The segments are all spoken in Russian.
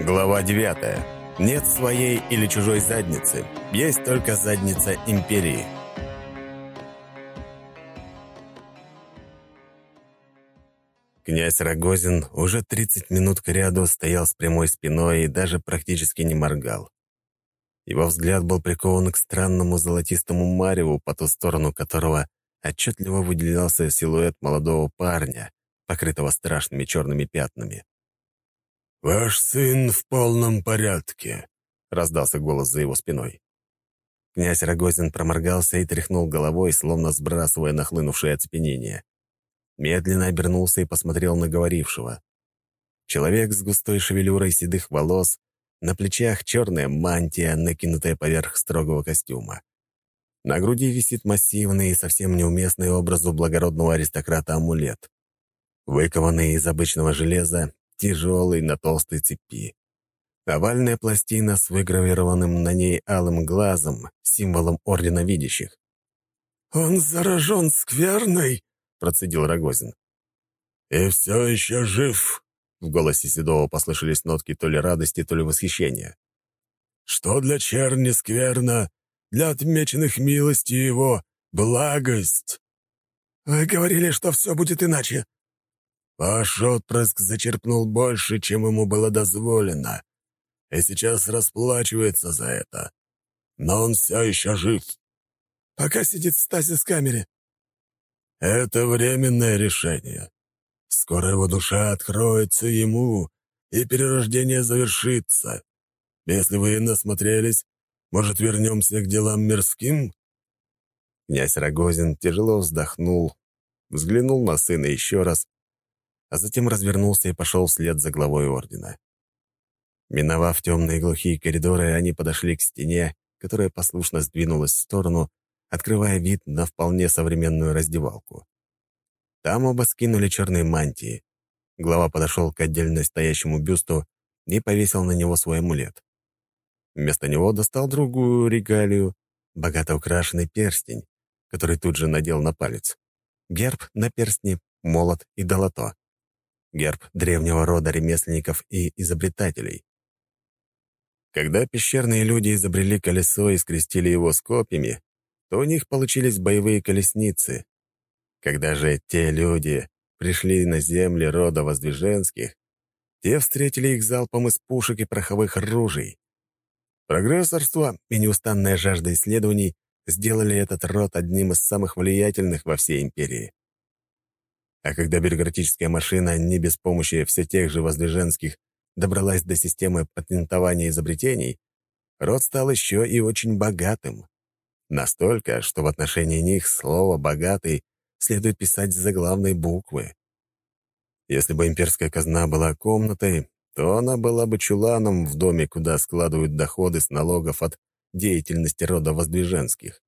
Глава 9. Нет своей или чужой задницы. Есть только задница империи. Князь Рогозин уже 30 минут к ряду стоял с прямой спиной и даже практически не моргал. Его взгляд был прикован к странному золотистому мареву, по ту сторону которого отчетливо выделялся силуэт молодого парня, покрытого страшными черными пятнами. «Ваш сын в полном порядке», — раздался голос за его спиной. Князь Рогозин проморгался и тряхнул головой, словно сбрасывая нахлынувшее оцепенение. Медленно обернулся и посмотрел на говорившего. Человек с густой шевелюрой седых волос, на плечах черная мантия, накинутая поверх строгого костюма. На груди висит массивный и совсем неуместный образу благородного аристократа амулет. Выкованный из обычного железа, тяжелый на толстой цепи. Овальная пластина с выгравированным на ней алым глазом, символом Ордена Видящих. «Он заражен скверной!» — процедил Рогозин. «И все еще жив!» — в голосе Седова послышались нотки то ли радости, то ли восхищения. «Что для черни скверно, для отмеченных милостью его благость!» «Вы говорили, что все будет иначе!» Ваш отпрыск зачерпнул больше, чем ему было дозволено, и сейчас расплачивается за это. Но он все еще жив. Пока сидит в стазис-камере. Это временное решение. Скоро его душа откроется ему, и перерождение завершится. Если вы насмотрелись, может, вернемся к делам мирским?» Князь Рогозин тяжело вздохнул, взглянул на сына еще раз а затем развернулся и пошел вслед за главой ордена. Миновав темные глухие коридоры, они подошли к стене, которая послушно сдвинулась в сторону, открывая вид на вполне современную раздевалку. Там оба скинули черные мантии. Глава подошел к отдельно стоящему бюсту и повесил на него свой амулет. Вместо него достал другую регалию, богато украшенный перстень, который тут же надел на палец. Герб на перстне, молот и долото герб древнего рода ремесленников и изобретателей. Когда пещерные люди изобрели колесо и скрестили его с копьями, то у них получились боевые колесницы. Когда же те люди пришли на земли рода Воздвиженских, те встретили их залпом из пушек и пороховых ружей. Прогрессорство и неустанная жажда исследований сделали этот род одним из самых влиятельных во всей империи. А когда бюрократическая машина не без помощи все тех же воздвиженских добралась до системы патентования изобретений, род стал еще и очень богатым. Настолько, что в отношении них слово «богатый» следует писать с заглавной буквы. Если бы имперская казна была комнатой, то она была бы чуланом в доме, куда складывают доходы с налогов от деятельности рода Воздвиженских.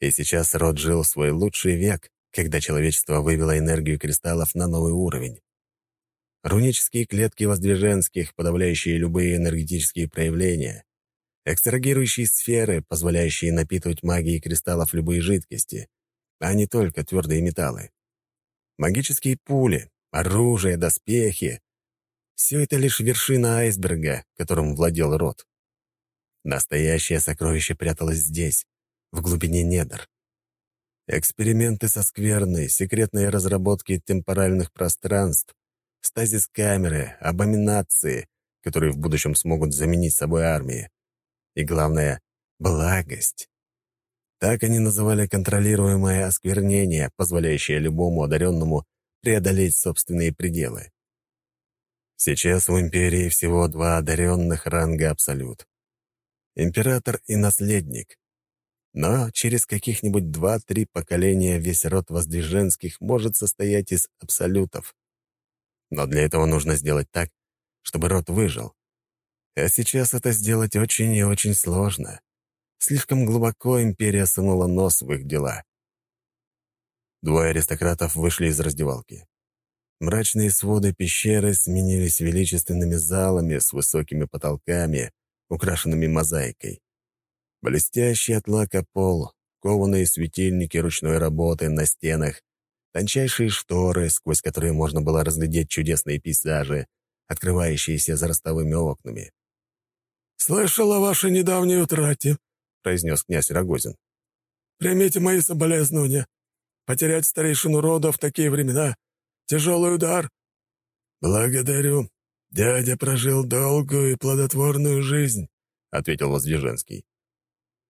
И сейчас род жил свой лучший век, когда человечество вывело энергию кристаллов на новый уровень. Рунические клетки воздвиженских, подавляющие любые энергетические проявления, экстрагирующие сферы, позволяющие напитывать магией кристаллов любые жидкости, а не только твердые металлы. Магические пули, оружие, доспехи — все это лишь вершина айсберга, которым владел род. Настоящее сокровище пряталось здесь, в глубине недр. Эксперименты со скверной, секретные разработки темпоральных пространств, стазис-камеры, абоминации, которые в будущем смогут заменить собой армии. И главное — благость. Так они называли контролируемое осквернение, позволяющее любому одаренному преодолеть собственные пределы. Сейчас в империи всего два одаренных ранга Абсолют. Император и наследник. Но через каких-нибудь два-три поколения весь род Воздвиженских может состоять из абсолютов. Но для этого нужно сделать так, чтобы род выжил. А сейчас это сделать очень и очень сложно. Слишком глубоко империя сунула нос в их дела. Двое аристократов вышли из раздевалки. Мрачные своды пещеры сменились величественными залами с высокими потолками, украшенными мозаикой. Блестящий от лака пол, кованые светильники ручной работы на стенах, тончайшие шторы, сквозь которые можно было разглядеть чудесные пейзажи, открывающиеся за ростовыми окнами. «Слышал о вашей недавней утрате», — произнес князь Рогозин. «Примите мои соболезнования. Потерять старейшину рода в такие времена — тяжелый удар». «Благодарю. Дядя прожил долгую и плодотворную жизнь», — ответил Воздвиженский.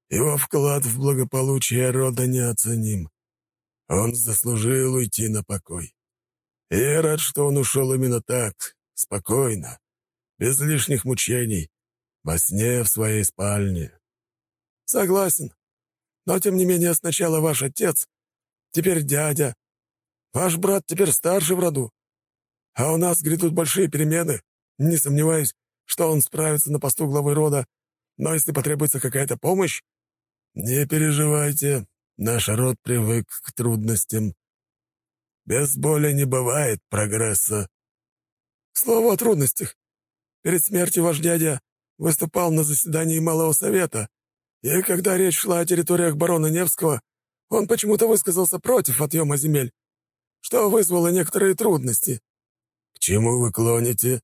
«Его вклад в благополучие рода неоценим. Он заслужил уйти на покой. И я рад, что он ушел именно так, спокойно, без лишних мучений, во сне в своей спальне». «Согласен. Но, тем не менее, сначала ваш отец, теперь дядя. Ваш брат теперь старший в роду. А у нас грядут большие перемены. Не сомневаюсь, что он справится на посту главы рода. Но если потребуется какая-то помощь...» «Не переживайте. Наш род привык к трудностям. Без боли не бывает прогресса». «Слово о трудностях. Перед смертью ваш дядя выступал на заседании Малого Совета, и когда речь шла о территориях барона Невского, он почему-то высказался против отъема земель, что вызвало некоторые трудности. «К чему вы клоните?»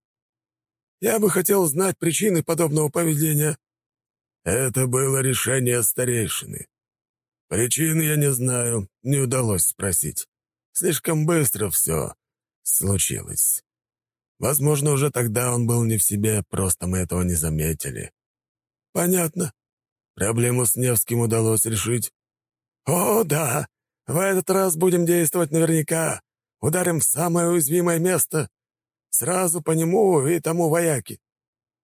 «Я бы хотел знать причины подобного поведения». «Это было решение старейшины. Причины я не знаю, не удалось спросить. Слишком быстро все случилось. Возможно, уже тогда он был не в себе, просто мы этого не заметили». «Понятно. Проблему с Невским удалось решить?» «О, да! В этот раз будем действовать наверняка. Ударим в самое уязвимое место. Сразу по нему и тому вояки.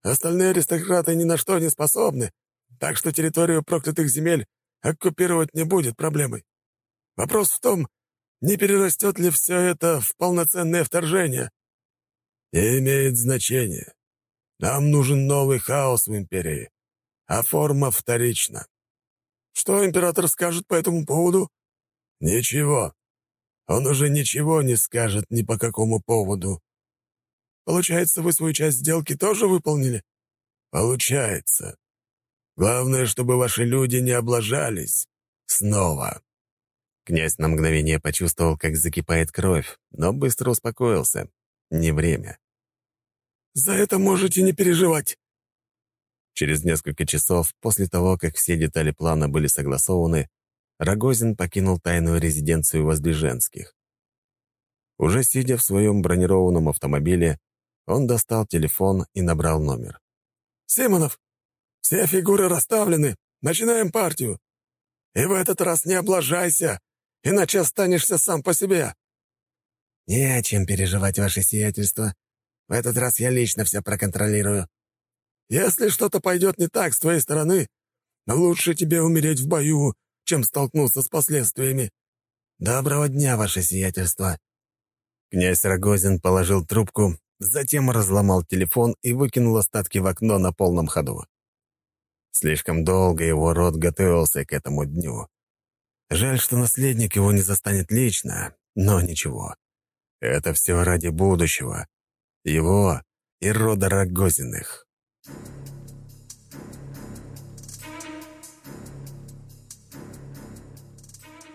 Остальные аристократы ни на что не способны, так что территорию проклятых земель оккупировать не будет проблемой. Вопрос в том, не перерастет ли все это в полноценное вторжение. Не имеет значения. Нам нужен новый хаос в империи, а форма вторична. Что император скажет по этому поводу? Ничего. Он уже ничего не скажет ни по какому поводу. Получается, вы свою часть сделки тоже выполнили? Получается. Главное, чтобы ваши люди не облажались. Снова. Князь на мгновение почувствовал, как закипает кровь, но быстро успокоился. Не время. «За это можете не переживать. Через несколько часов после того, как все детали плана были согласованы, Рогозин покинул тайную резиденцию Воздвиженских. Уже сидя в своем бронированном автомобиле, он достал телефон и набрал номер. «Симонов, все фигуры расставлены. Начинаем партию. И в этот раз не облажайся, иначе останешься сам по себе». «Не о чем переживать, ваше сиятельство. В этот раз я лично все проконтролирую», если что-то пойдет не так с твоей стороны, лучше тебе умереть в бою, чем столкнуться с последствиями. Доброго дня, ваше сиятельство». Князь Рогозин положил трубку, затем разломал телефон и выкинул остатки в окно на полном ходу. Слишком долго его род готовился к этому дню. Жаль, что наследник его не застанет лично, но ничего. Это все ради будущего. Его и рода Рогозиных.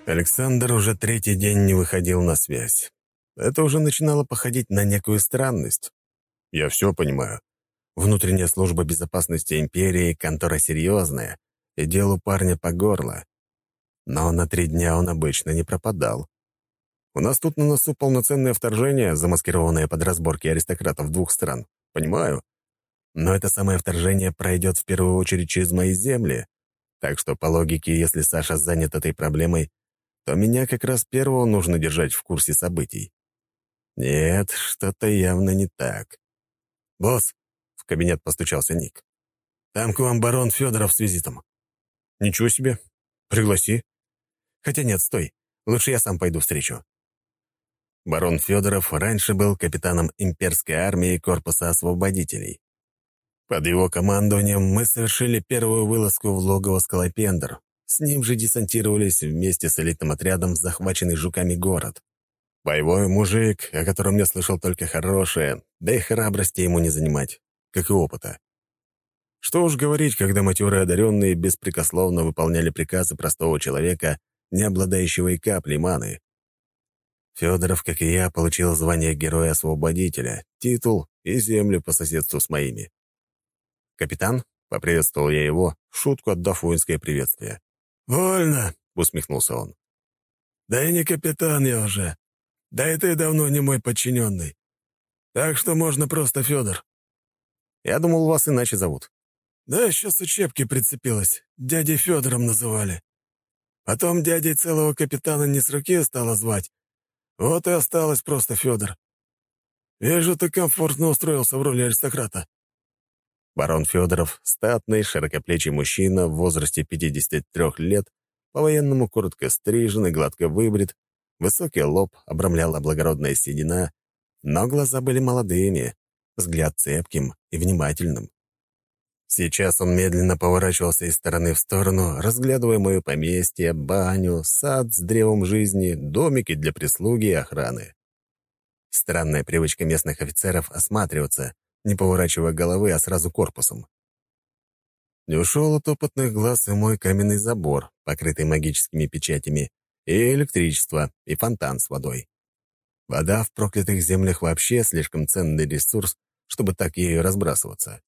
Александр уже третий день не выходил на связь. Это уже начинало походить на некую странность. Я все понимаю. Внутренняя служба безопасности империи — контора серьезная, и делу парня по горло. Но на три дня он обычно не пропадал. У нас тут на носу полноценное вторжение, замаскированное под разборки аристократов двух стран. Понимаю. Но это самое вторжение пройдет в первую очередь через мои земли. Так что, по логике, если Саша занят этой проблемой, то меня как раз первого нужно держать в курсе событий. Нет, что-то явно не так. «Босс», — в кабинет постучался Ник, — «там к вам барон Федоров с визитом». «Ничего себе. Пригласи». «Хотя нет, стой. Лучше я сам пойду встречу». Барон Федоров раньше был капитаном имперской армии Корпуса освободителей. Под его командованием мы совершили первую вылазку в логово Скалопендр. С ним же десантировались вместе с элитным отрядом в захваченный жуками город. Боевой мужик, о котором я слышал только хорошее, да и храбрости ему не занимать, как и опыта. Что уж говорить, когда матерые одаренные беспрекословно выполняли приказы простого человека, не обладающего и каплей маны. Федоров, как и я, получил звание Героя-освободителя, титул, и земли по соседству с моими. «Капитан?» — поприветствовал я его, шутку отдав воинское приветствие. «Вольно!» — усмехнулся он. «Да и не капитан я уже. Да и ты давно не мой подчиненный. Так что можно просто Федор». «Я думал, вас иначе зовут». «Да, еще с учебки прицепилась. Дядей Федором называли. Потом дядей целого капитана не с руки стало звать. Вот и осталось просто Федор. Вижу, ты комфортно устроился в роли аристократа». Барон Федоров, статный, широкоплечий мужчина в возрасте 53 лет, по-военному коротко стрижен и гладко выбрит, высокий лоб обрамляла благородная седина, но глаза были молодыми, взгляд цепким и внимательным. Сейчас он медленно поворачивался из стороны в сторону, разглядывая мое поместье, баню, сад с древом жизни, домики для прислуги и охраны. Странная привычка местных офицеров осматриваться, не поворачивая головы, а сразу корпусом. Не ушел от опытных глаз и мой каменный забор, покрытый магическими печатями, и электричество, и фонтан с водой. Вода в проклятых землях вообще слишком ценный ресурс, чтобы так ею разбрасываться.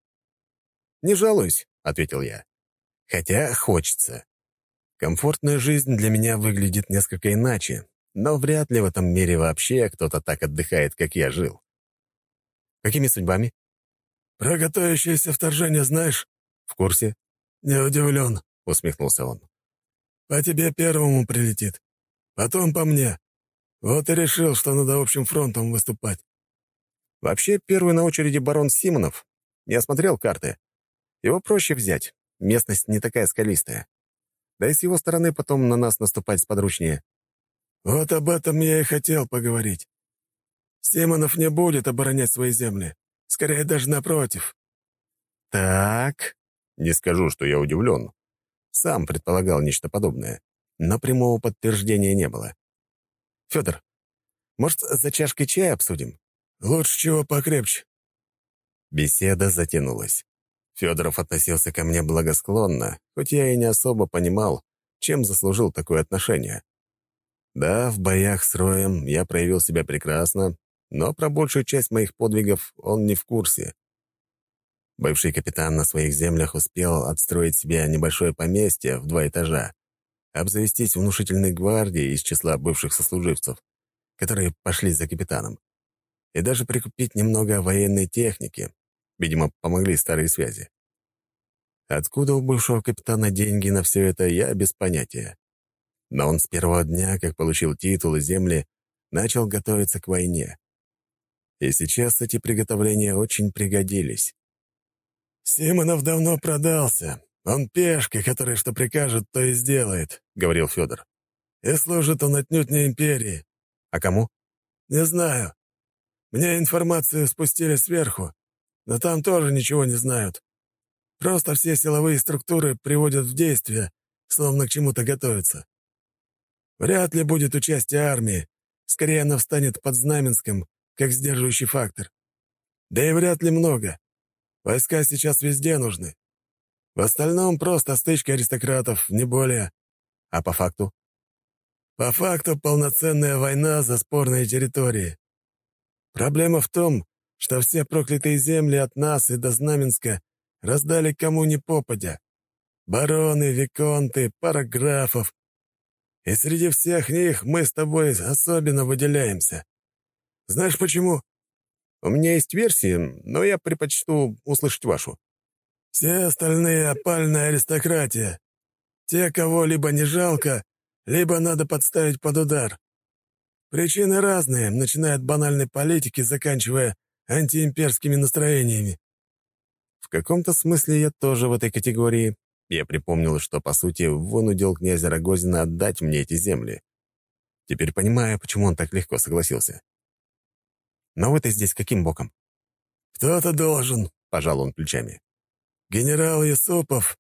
«Не жалуюсь», — ответил я. «Хотя хочется. Комфортная жизнь для меня выглядит несколько иначе, но вряд ли в этом мире вообще кто-то так отдыхает, как я жил. Какими судьбами?» «Про готовящееся вторжение знаешь?» «В курсе». «Не удивлен», — усмехнулся он. «По тебе первому прилетит. Потом по мне. Вот и решил, что надо общим фронтом выступать». «Вообще, первый на очереди барон Симонов. Я смотрел карты. Его проще взять. Местность не такая скалистая. Да и с его стороны потом на нас наступать сподручнее. Вот об этом я и хотел поговорить. Симонов не будет оборонять свои земли. Скорее даже напротив. Так, не скажу, что я удивлен. Сам предполагал нечто подобное, но прямого подтверждения не было. Федор, может, за чашкой чая обсудим? Лучше чего покрепче. Беседа затянулась. Федоров относился ко мне благосклонно, хоть я и не особо понимал, чем заслужил такое отношение. Да, в боях с Роем я проявил себя прекрасно, но про большую часть моих подвигов он не в курсе. Бывший капитан на своих землях успел отстроить себе небольшое поместье в два этажа, обзавестись внушительной гвардией из числа бывших сослуживцев, которые пошли за капитаном, и даже прикупить немного военной техники, Видимо, помогли старые связи. Откуда у бывшего капитана деньги на все это, я без понятия. Но он с первого дня, как получил титул и земли, начал готовиться к войне. И сейчас эти приготовления очень пригодились. «Симонов давно продался. Он пешка, который что прикажет, то и сделает», — говорил Федор. «И служит он отнюдь не империи». «А кому?» «Не знаю. Мне информацию спустили сверху, но там тоже ничего не знают. Просто все силовые структуры приводят в действие, словно к чему-то готовятся. Вряд ли будет участие армии, скорее она встанет под Знаменском, как сдерживающий фактор. Да и вряд ли много. Войска сейчас везде нужны. В остальном просто стычка аристократов, не более. А по факту? По факту полноценная война за спорные территории. Проблема в том, что все проклятые земли от нас и до Знаменска раздали кому ни попадя. Бароны, виконты, параграфов. И среди всех них мы с тобой особенно выделяемся. Знаешь почему? У меня есть версии, но я предпочту услышать вашу. Все остальные — опальная аристократия. Те, кого либо не жалко, либо надо подставить под удар. Причины разные, начиная от банальной политики, заканчивая антиимперскими настроениями. В каком-то смысле я тоже в этой категории. Я припомнил, что, по сути, вынудил князя Рогозина отдать мне эти земли. Теперь понимаю, почему он так легко согласился. Но вы-то здесь каким боком? «Кто-то должен», — пожал он плечами. «Генерал Юсупов,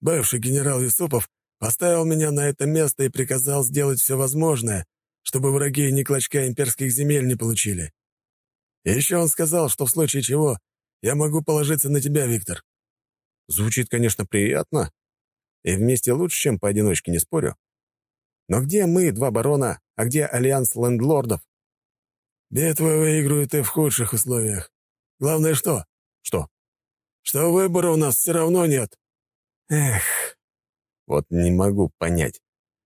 бывший генерал Юсупов, поставил меня на это место и приказал сделать все возможное, чтобы враги ни клочка имперских земель не получили. И еще он сказал, что в случае чего я могу положиться на тебя, Виктор». Звучит, конечно, приятно. И вместе лучше, чем поодиночке, не спорю. Но где мы, два барона, а где альянс лендлордов? Битвы выиграют и в худших условиях. Главное что? Что? Что выбора у нас все равно нет. Эх, вот не могу понять,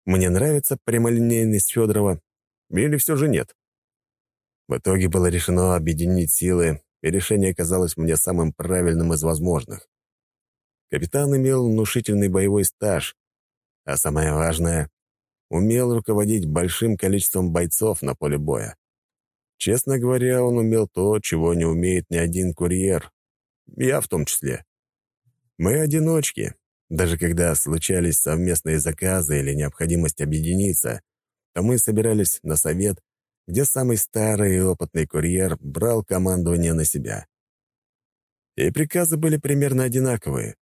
мне нравится прямолинейность Федорова или все же нет. В итоге было решено объединить силы, и решение казалось мне самым правильным из возможных. Капитан имел внушительный боевой стаж, а самое важное — умел руководить большим количеством бойцов на поле боя. Честно говоря, он умел то, чего не умеет ни один курьер. Я в том числе. Мы одиночки. Даже когда случались совместные заказы или необходимость объединиться, то мы собирались на совет, где самый старый и опытный курьер брал командование на себя. И приказы были примерно одинаковые.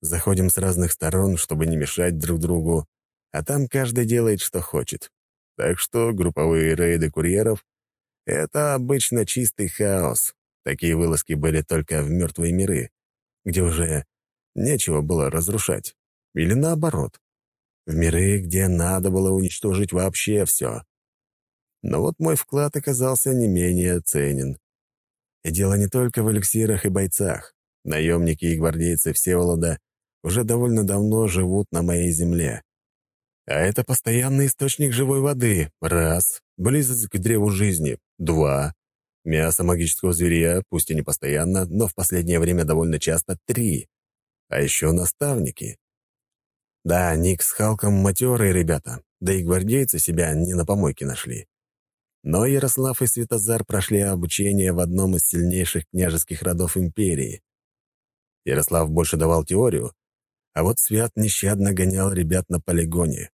Заходим с разных сторон, чтобы не мешать друг другу, а там каждый делает, что хочет. Так что групповые рейды курьеров — это обычно чистый хаос. Такие вылазки были только в мертвые миры, где уже нечего было разрушать. Или наоборот, в миры, где надо было уничтожить вообще все. Но вот мой вклад оказался не менее ценен. И дело не только в эликсирах и бойцах. Наемники и гвардейцы Всеволода уже довольно давно живут на моей земле. А это постоянный источник живой воды — раз, близость к древу жизни — два, мясо магического зверя, пусть и не постоянно, но в последнее время довольно часто — три, а еще наставники. Да, Ник с Халком матерые ребята, да и гвардейцы себя не на помойке нашли. Но Ярослав и Святозар прошли обучение в одном из сильнейших княжеских родов империи. Ярослав больше давал теорию, а вот Свят нещадно гонял ребят на полигоне.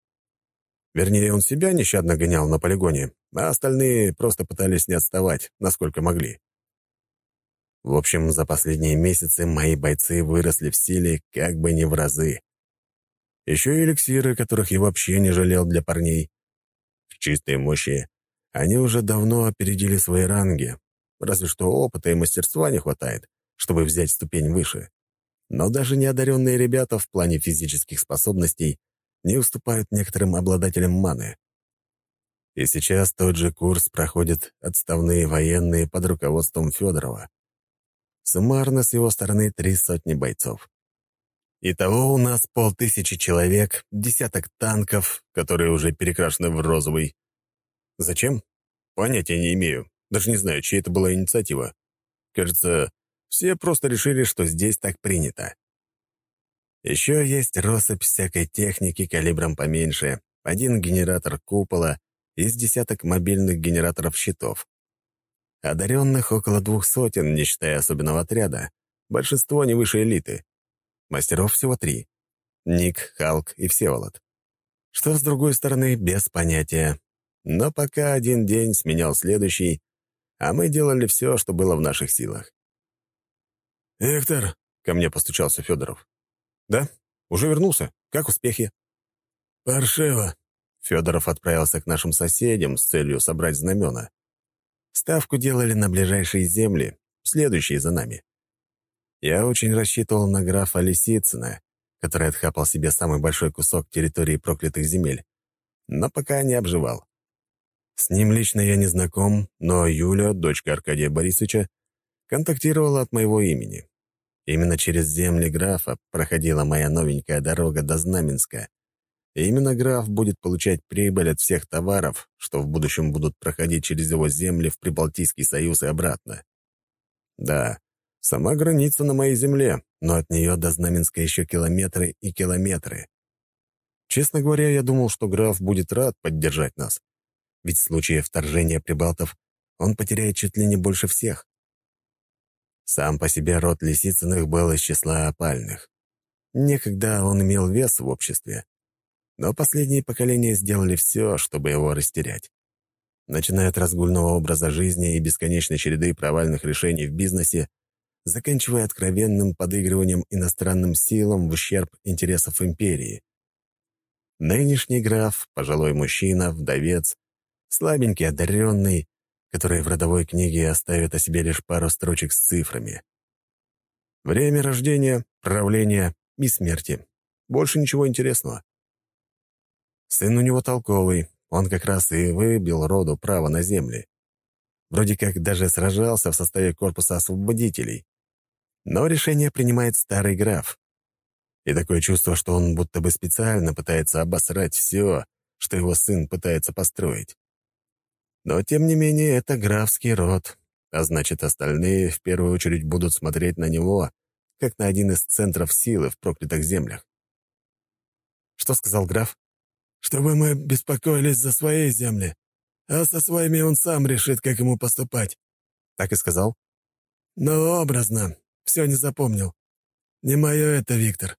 Вернее, он себя нещадно гонял на полигоне, а остальные просто пытались не отставать, насколько могли. В общем, за последние месяцы мои бойцы выросли в силе как бы не в разы. Еще и эликсиры, которых я вообще не жалел для парней. В чистой мощи они уже давно опередили свои ранги, разве что опыта и мастерства не хватает, чтобы взять ступень выше. Но даже неодаренные ребята в плане физических способностей не уступают некоторым обладателям маны. И сейчас тот же курс проходят отставные военные под руководством Федорова. Суммарно с его стороны три сотни бойцов. Итого у нас полтысячи человек, десяток танков, которые уже перекрашены в розовый. Зачем? Понятия не имею. Даже не знаю, чья это была инициатива. Кажется, все просто решили, что здесь так принято. Еще есть россыпь всякой техники калибром поменьше, один генератор купола из десяток мобильных генераторов щитов. Одаренных около двух сотен, не считая особенного отряда. Большинство не выше элиты. Мастеров всего три. Ник, Халк и Всеволод. Что, с другой стороны, без понятия. Но пока один день сменял следующий, а мы делали все, что было в наших силах. «Виктор!» — ко мне постучался Федоров. «Да? Уже вернулся? Как успехи?» «Паршиво!» Федоров отправился к нашим соседям с целью собрать знамена. Ставку делали на ближайшие земли, следующие за нами. Я очень рассчитывал на графа Лисицына, который отхапал себе самый большой кусок территории проклятых земель, но пока не обживал. С ним лично я не знаком, но Юля, дочка Аркадия Борисовича, контактировала от моего имени. Именно через земли графа проходила моя новенькая дорога до Знаменска. И именно граф будет получать прибыль от всех товаров, что в будущем будут проходить через его земли в Прибалтийский союз и обратно. Да, Сама граница на моей земле, но от нее до Знаменска еще километры и километры. Честно говоря, я думал, что граф будет рад поддержать нас. Ведь в случае вторжения прибалтов он потеряет чуть ли не больше всех. Сам по себе род Лисицыных был из числа опальных. Некогда он имел вес в обществе. Но последние поколения сделали все, чтобы его растерять. Начиная от разгульного образа жизни и бесконечной череды провальных решений в бизнесе, заканчивая откровенным подыгрыванием иностранным силам в ущерб интересов империи. Нынешний граф, пожилой мужчина, вдовец, слабенький, одаренный, который в родовой книге оставит о себе лишь пару строчек с цифрами. Время рождения, правления и смерти. Больше ничего интересного. Сын у него толковый, он как раз и выбил роду право на земли. Вроде как даже сражался в составе корпуса освободителей. Но решение принимает старый граф. И такое чувство, что он будто бы специально пытается обосрать все, что его сын пытается построить. Но, тем не менее, это графский род, а значит, остальные в первую очередь будут смотреть на него, как на один из центров силы в проклятых землях. Что сказал граф? «Чтобы мы беспокоились за свои земли, а со своими он сам решит, как ему поступать». Так и сказал? «Ну, образно. Все не запомнил. Не мое это, Виктор.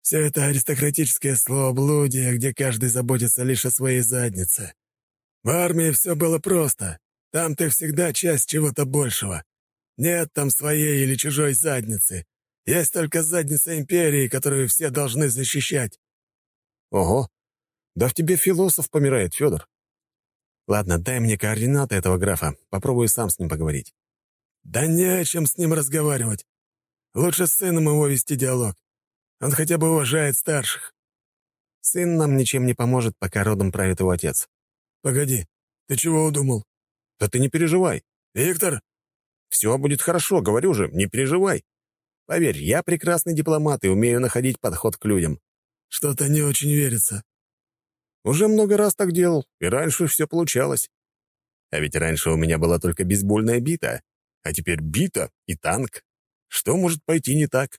Все это аристократическое словоблудие, где каждый заботится лишь о своей заднице. В армии все было просто. Там ты всегда часть чего-то большего. Нет там своей или чужой задницы. Есть только задница империи, которую все должны защищать. Ого. Да в тебе философ помирает, Федор. Ладно, дай мне координаты этого графа. Попробую сам с ним поговорить. Да не о чем с ним разговаривать. Лучше с сыном его вести диалог. Он хотя бы уважает старших. Сын нам ничем не поможет, пока родом правит его отец. Погоди, ты чего удумал? Да ты не переживай. Виктор? Все будет хорошо, говорю же, не переживай. Поверь, я прекрасный дипломат и умею находить подход к людям. Что-то не очень верится. Уже много раз так делал, и раньше все получалось. А ведь раньше у меня была только бейсбольная бита, а теперь бита и танк. Что может пойти не так?